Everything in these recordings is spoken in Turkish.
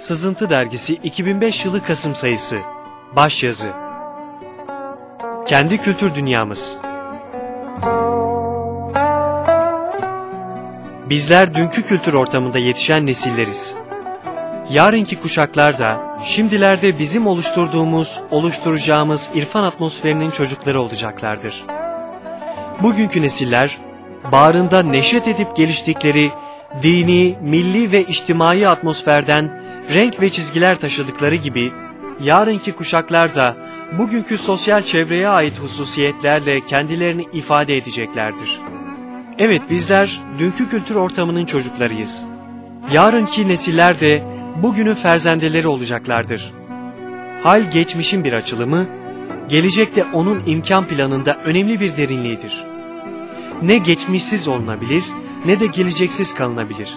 Sızıntı Dergisi 2005 yılı Kasım sayısı. Başyazı. Kendi kültür dünyamız. Bizler dünkü kültür ortamında yetişen nesilleriz. Yarınki kuşaklar da şimdilerde bizim oluşturduğumuz, oluşturacağımız irfan atmosferinin çocukları olacaklardır. Bugünkü nesiller bağrında neşet edip geliştikleri dini, milli ve içtimai atmosferden renk ve çizgiler taşıdıkları gibi yarınki kuşaklar da bugünkü sosyal çevreye ait hususiyetlerle kendilerini ifade edeceklerdir. Evet bizler dünkü kültür ortamının çocuklarıyız. Yarınki nesiller de bugünün ferzendeleri olacaklardır. Hal geçmişin bir açılımı, gelecekte onun imkan planında önemli bir derinliğidir. Ne geçmişsiz olunabilir ne de geleceksiz kalınabilir.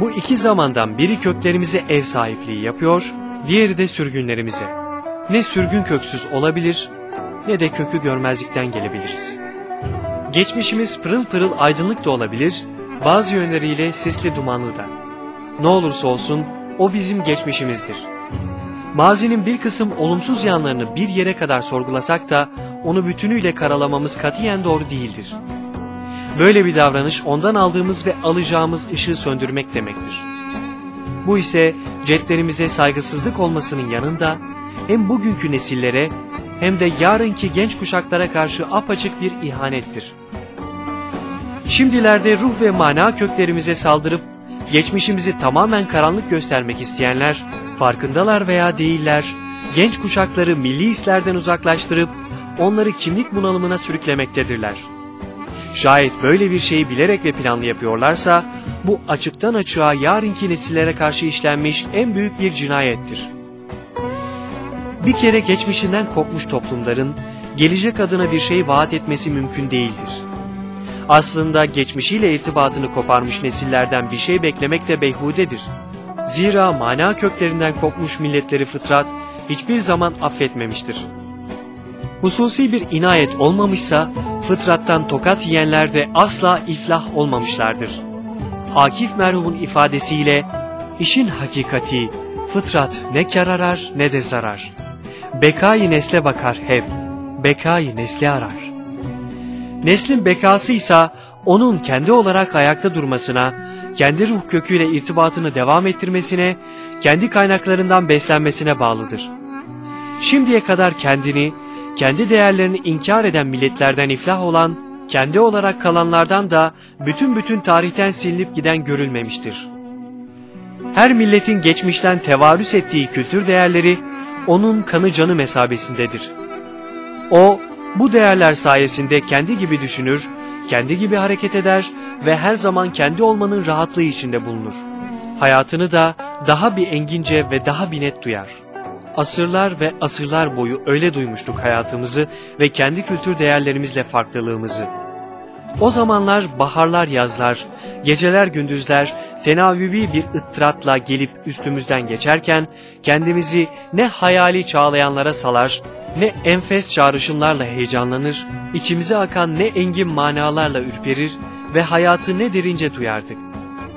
Bu iki zamandan biri köklerimize ev sahipliği yapıyor, diğeri de sürgünlerimize. Ne sürgün köksüz olabilir ne de kökü görmezlikten gelebiliriz. Geçmişimiz pırıl pırıl aydınlık da olabilir, bazı yönleriyle sisli dumanlı da. Ne olursa olsun o bizim geçmişimizdir. Mazinin bir kısım olumsuz yanlarını bir yere kadar sorgulasak da onu bütünüyle karalamamız katiyen doğru değildir. Böyle bir davranış ondan aldığımız ve alacağımız ışığı söndürmek demektir. Bu ise cetlerimize saygısızlık olmasının yanında hem bugünkü nesillere hem de yarınki genç kuşaklara karşı apaçık bir ihanettir. Şimdilerde ruh ve mana köklerimize saldırıp geçmişimizi tamamen karanlık göstermek isteyenler farkındalar veya değiller genç kuşakları milli hislerden uzaklaştırıp onları kimlik bunalımına sürüklemektedirler. Şayet böyle bir şeyi bilerek ve planlı yapıyorlarsa bu açıktan açığa yarınki nesillere karşı işlenmiş en büyük bir cinayettir. Bir kere geçmişinden kopmuş toplumların gelecek adına bir şey vaat etmesi mümkün değildir. Aslında geçmişiyle irtibatını koparmış nesillerden bir şey beklemek de beyhudedir. Zira mana köklerinden kopmuş milletleri fıtrat hiçbir zaman affetmemiştir. Hususi bir inayet olmamışsa fıtrattan tokat yiyenler de asla iflah olmamışlardır. Akif merhumun ifadesiyle işin hakikati fıtrat ne kar arar ne de zarar. Bekayı nesle bakar hep, bekayı nesli arar. Neslin bekasıysa onun kendi olarak ayakta durmasına, kendi ruh köküyle irtibatını devam ettirmesine, kendi kaynaklarından beslenmesine bağlıdır. Şimdiye kadar kendini, kendi değerlerini inkar eden milletlerden iflah olan, kendi olarak kalanlardan da bütün bütün tarihten silinip giden görülmemiştir. Her milletin geçmişten tevarüs ettiği kültür değerleri, onun kanı canı mesabesindedir. O, bu değerler sayesinde kendi gibi düşünür, kendi gibi hareket eder ve her zaman kendi olmanın rahatlığı içinde bulunur. Hayatını da daha bir engince ve daha bir net duyar. Asırlar ve asırlar boyu öyle duymuştuk hayatımızı ve kendi kültür değerlerimizle farklılığımızı. O zamanlar baharlar yazlar, geceler gündüzler tenavübi bir ıttıratla gelip üstümüzden geçerken kendimizi ne hayali çağlayanlara salar, ne enfes çağrışımlarla heyecanlanır, içimize akan ne engin manalarla ürperir ve hayatı ne derince duyardık.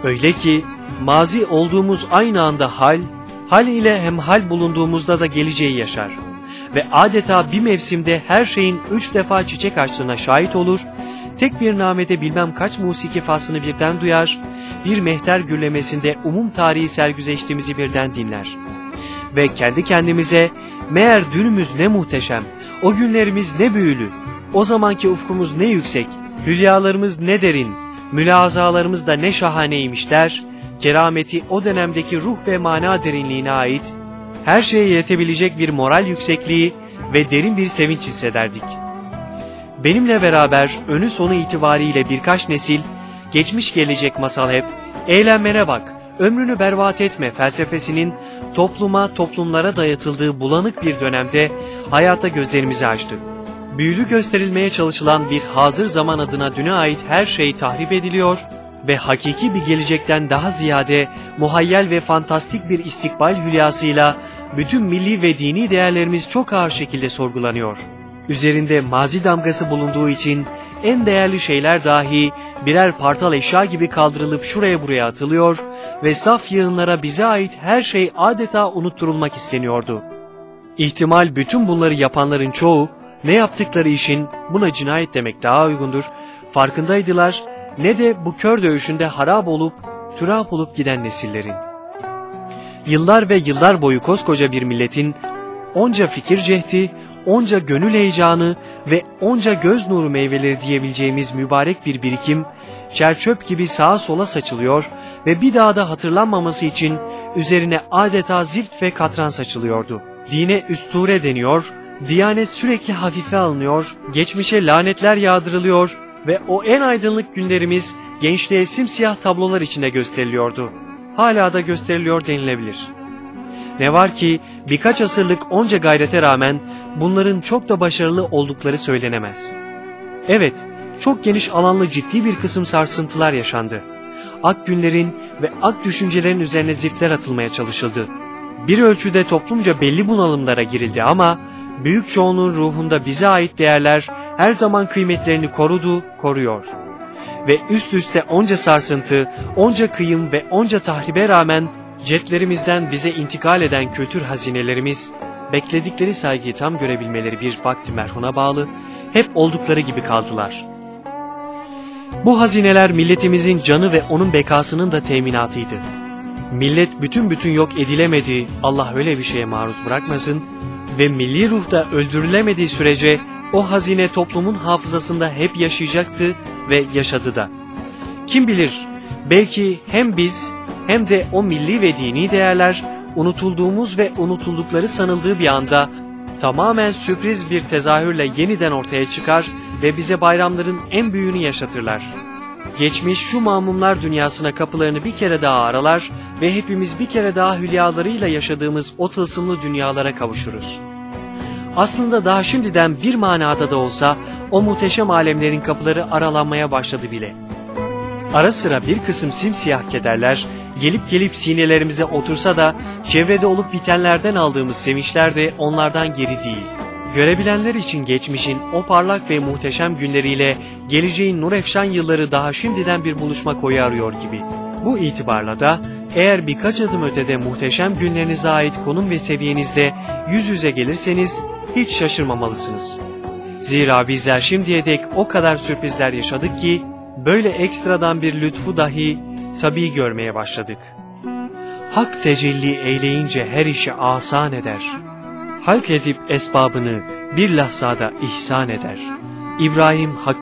Öyle ki mazi olduğumuz aynı anda hal, hal ile hem hal bulunduğumuzda da geleceği yaşar. Ve adeta bir mevsimde her şeyin üç defa çiçek açtığına şahit olur, tek bir namede bilmem kaç musiki faslını birden duyar, bir mehter gürlemesinde umum tarihi sergüzeştiğimizi birden dinler. Ve kendi kendimize meğer dünümüz ne muhteşem, o günlerimiz ne büyülü, o zamanki ufkumuz ne yüksek, hülyalarımız ne derin, mülazalarımız da ne şahaneymiş der, kerameti o dönemdeki ruh ve mana derinliğine ait, her şeye yetebilecek bir moral yüksekliği ve derin bir sevinç hissederdik. Benimle beraber önü sonu itibariyle birkaç nesil, geçmiş gelecek masal hep, eğlenmene bak, ömrünü berbat etme felsefesinin topluma, toplumlara dayatıldığı bulanık bir dönemde hayata gözlerimizi açtık. Büyülü gösterilmeye çalışılan bir hazır zaman adına düne ait her şey tahrip ediliyor ve hakiki bir gelecekten daha ziyade muhayyel ve fantastik bir istikbal hülyasıyla bütün milli ve dini değerlerimiz çok ağır şekilde sorgulanıyor. Üzerinde mazi damgası bulunduğu için en değerli şeyler dahi birer partal eşya gibi kaldırılıp şuraya buraya atılıyor ve saf yığınlara bize ait her şey adeta unutturulmak isteniyordu. İhtimal bütün bunları yapanların çoğu ne yaptıkları işin buna cinayet demek daha uygundur farkındaydılar ne de bu kör dövüşünde harap olup türap olup giden nesillerin. Yıllar ve yıllar boyu koskoca bir milletin onca fikir cehdi, onca gönül heyecanı ve onca göz nuru meyveleri diyebileceğimiz mübarek bir birikim, çerçöp gibi sağa sola saçılıyor ve bir daha da hatırlanmaması için üzerine adeta zift ve katran saçılıyordu. Dine üsture deniyor, diyanet sürekli hafife alınıyor, geçmişe lanetler yağdırılıyor ve o en aydınlık günlerimiz gençliğe simsiyah tablolar içinde gösteriliyordu. Hala da gösteriliyor denilebilir. Ne var ki birkaç asırlık onca gayrete rağmen bunların çok da başarılı oldukları söylenemez. Evet, çok geniş alanlı ciddi bir kısım sarsıntılar yaşandı. Ak günlerin ve ak düşüncelerin üzerine zipler atılmaya çalışıldı. Bir ölçüde toplumca belli bunalımlara girildi ama büyük çoğunluğun ruhunda bize ait değerler her zaman kıymetlerini korudu, koruyor. Ve üst üste onca sarsıntı, onca kıyım ve onca tahribe rağmen ceplerimizden bize intikal eden kültür hazinelerimiz, bekledikleri saygıyı tam görebilmeleri bir vakti merhuna bağlı, hep oldukları gibi kaldılar. Bu hazineler milletimizin canı ve onun bekasının da teminatıydı. Millet bütün bütün yok edilemedi, Allah öyle bir şeye maruz bırakmasın ve milli ruhta öldürülemediği sürece o hazine toplumun hafızasında hep yaşayacaktı ve yaşadı da. Kim bilir belki hem biz hem de o milli ve dini değerler unutulduğumuz ve unutuldukları sanıldığı bir anda tamamen sürpriz bir tezahürle yeniden ortaya çıkar ve bize bayramların en büyüğünü yaşatırlar. Geçmiş şu mamumlar dünyasına kapılarını bir kere daha aralar ve hepimiz bir kere daha hülyalarıyla yaşadığımız o tılsımlı dünyalara kavuşuruz. Aslında daha şimdiden bir manada da olsa o muhteşem alemlerin kapıları aralanmaya başladı bile. Ara sıra bir kısım simsiyah kederler gelip gelip sinelerimize otursa da çevrede olup bitenlerden aldığımız sevinçler de onlardan geri değil. Görebilenler için geçmişin o parlak ve muhteşem günleriyle geleceğin nurefşan yılları daha şimdiden bir buluşma koyu arıyor gibi. Bu itibarla da eğer birkaç adım ötede muhteşem günlerinize ait konum ve seviyenizde yüz yüze gelirseniz hiç şaşırmamalısınız. Zira bizler şimdiye dek o kadar sürprizler yaşadık ki böyle ekstradan bir lütfu dahi tabi görmeye başladık. Hak tecelli eyleyince her işi asan eder. Halk edip esbabını bir lahzada ihsan eder. İbrahim Hak